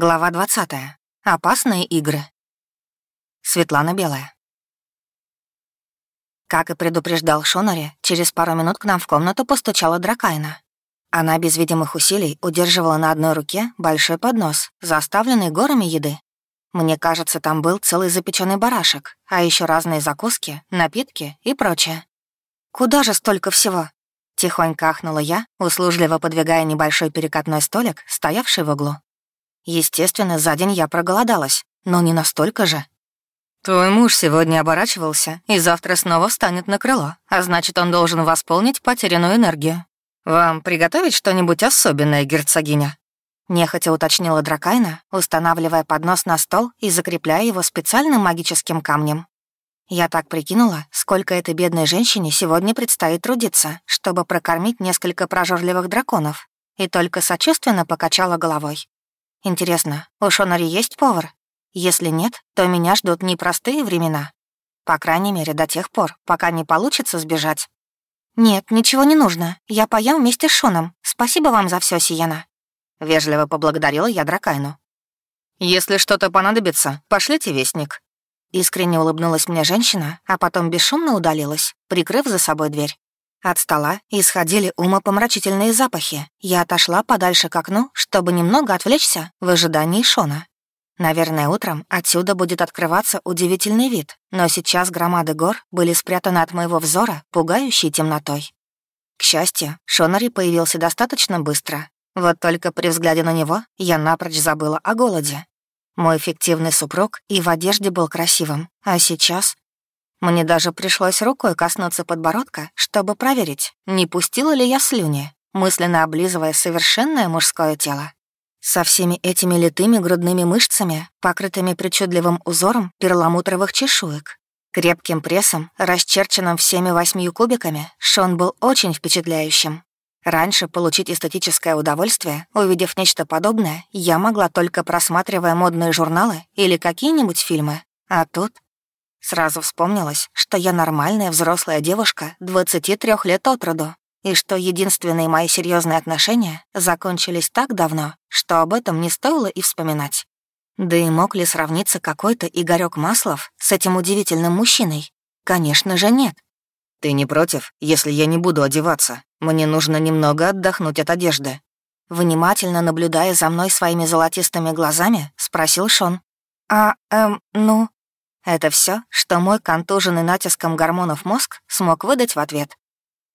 Глава 20. Опасные игры. Светлана Белая. Как и предупреждал Шонари, через пару минут к нам в комнату постучала Дракайна. Она без видимых усилий удерживала на одной руке большой поднос, заставленный горами еды. Мне кажется, там был целый запеченный барашек, а еще разные закуски, напитки и прочее. «Куда же столько всего?» Тихонько ахнула я, услужливо подвигая небольшой перекатной столик, стоявший в углу. Естественно, за день я проголодалась, но не настолько же. «Твой муж сегодня оборачивался и завтра снова встанет на крыло, а значит, он должен восполнить потерянную энергию. Вам приготовить что-нибудь особенное, герцогиня?» Нехотя уточнила Дракайна, устанавливая поднос на стол и закрепляя его специальным магическим камнем. Я так прикинула, сколько этой бедной женщине сегодня предстоит трудиться, чтобы прокормить несколько прожорливых драконов, и только сочувственно покачала головой. Интересно, у Шонари есть повар? Если нет, то меня ждут непростые времена. По крайней мере, до тех пор, пока не получится сбежать. «Нет, ничего не нужно. Я поем вместе с Шоном. Спасибо вам за все, Сиена». Вежливо поблагодарила я Дракайну. «Если что-то понадобится, пошлите вестник». Искренне улыбнулась мне женщина, а потом бесшумно удалилась, прикрыв за собой дверь. От стола исходили умопомрачительные запахи. Я отошла подальше к окну, чтобы немного отвлечься в ожидании Шона. Наверное, утром отсюда будет открываться удивительный вид, но сейчас громады гор были спрятаны от моего взора пугающей темнотой. К счастью, Шонари появился достаточно быстро. Вот только при взгляде на него я напрочь забыла о голоде. Мой фиктивный супруг и в одежде был красивым, а сейчас мне даже пришлось рукой коснуться подбородка, чтобы проверить, не пустила ли я слюни, мысленно облизывая совершенное мужское тело. Со всеми этими литыми грудными мышцами, покрытыми причудливым узором перламутровых чешуек. Крепким прессом, расчерченным всеми восьмью кубиками, Шон был очень впечатляющим. Раньше получить эстетическое удовольствие, увидев нечто подобное, я могла только просматривая модные журналы или какие-нибудь фильмы. А тут Сразу вспомнилось, что я нормальная взрослая девушка 23 лет от роду, и что единственные мои серьезные отношения закончились так давно, что об этом не стоило и вспоминать. Да и мог ли сравниться какой-то Игорёк Маслов с этим удивительным мужчиной? Конечно же, нет. «Ты не против, если я не буду одеваться? Мне нужно немного отдохнуть от одежды». Внимательно наблюдая за мной своими золотистыми глазами, спросил Шон. «А, эм, ну...» Это все, что мой контуженный натиском гормонов мозг смог выдать в ответ.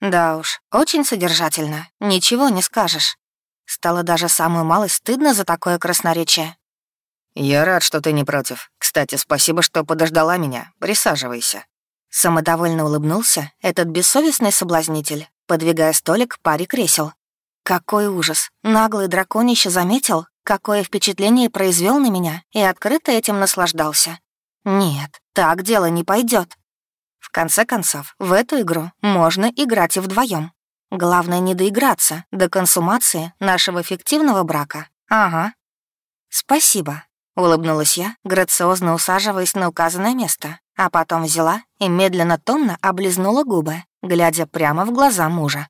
Да уж, очень содержательно, ничего не скажешь. Стало даже самую малость стыдно за такое красноречие. «Я рад, что ты не против. Кстати, спасибо, что подождала меня. Присаживайся». Самодовольно улыбнулся этот бессовестный соблазнитель, подвигая столик к паре кресел. Какой ужас! Наглый драконище заметил, какое впечатление произвел на меня и открыто этим наслаждался. Нет, так дело не пойдет. В конце концов, в эту игру можно играть и вдвоем. Главное не доиграться до консумации нашего фиктивного брака. Ага. Спасибо, улыбнулась я, грациозно усаживаясь на указанное место, а потом взяла и медленно томно облизнула губы, глядя прямо в глаза мужа.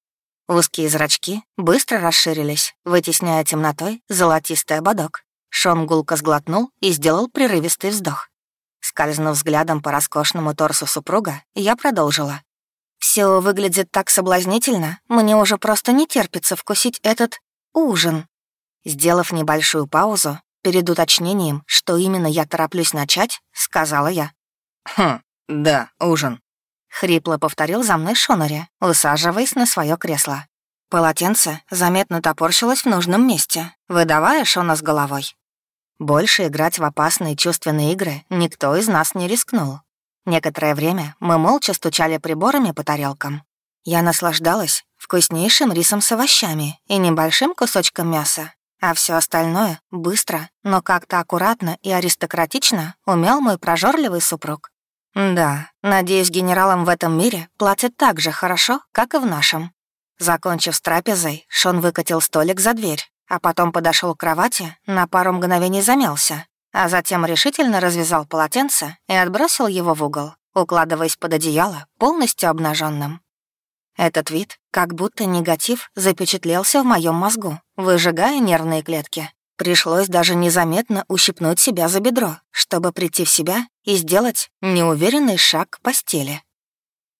Узкие зрачки быстро расширились, вытесняя темнотой золотистый ободок. Шон гулко сглотнул и сделал прерывистый вздох. Скользнув взглядом по роскошному торсу супруга, я продолжила. Все выглядит так соблазнительно, мне уже просто не терпится вкусить этот ужин». Сделав небольшую паузу, перед уточнением, что именно я тороплюсь начать, сказала я. «Хм, да, ужин», — хрипло повторил за мной Шонари, усаживаясь на свое кресло. Полотенце заметно топорщилось в нужном месте, выдавая Шона с головой. Больше играть в опасные чувственные игры никто из нас не рискнул. Некоторое время мы молча стучали приборами по тарелкам. Я наслаждалась вкуснейшим рисом с овощами и небольшим кусочком мяса, а все остальное быстро, но как-то аккуратно и аристократично умел мой прожорливый супруг. Да, надеюсь, генералам в этом мире платят так же хорошо, как и в нашем. Закончив с трапезой, Шон выкатил столик за дверь, а потом подошел к кровати, на пару мгновений замялся, а затем решительно развязал полотенце и отбросил его в угол, укладываясь под одеяло полностью обнаженным. Этот вид, как будто негатив, запечатлелся в моем мозгу, выжигая нервные клетки. Пришлось даже незаметно ущипнуть себя за бедро, чтобы прийти в себя и сделать неуверенный шаг к постели.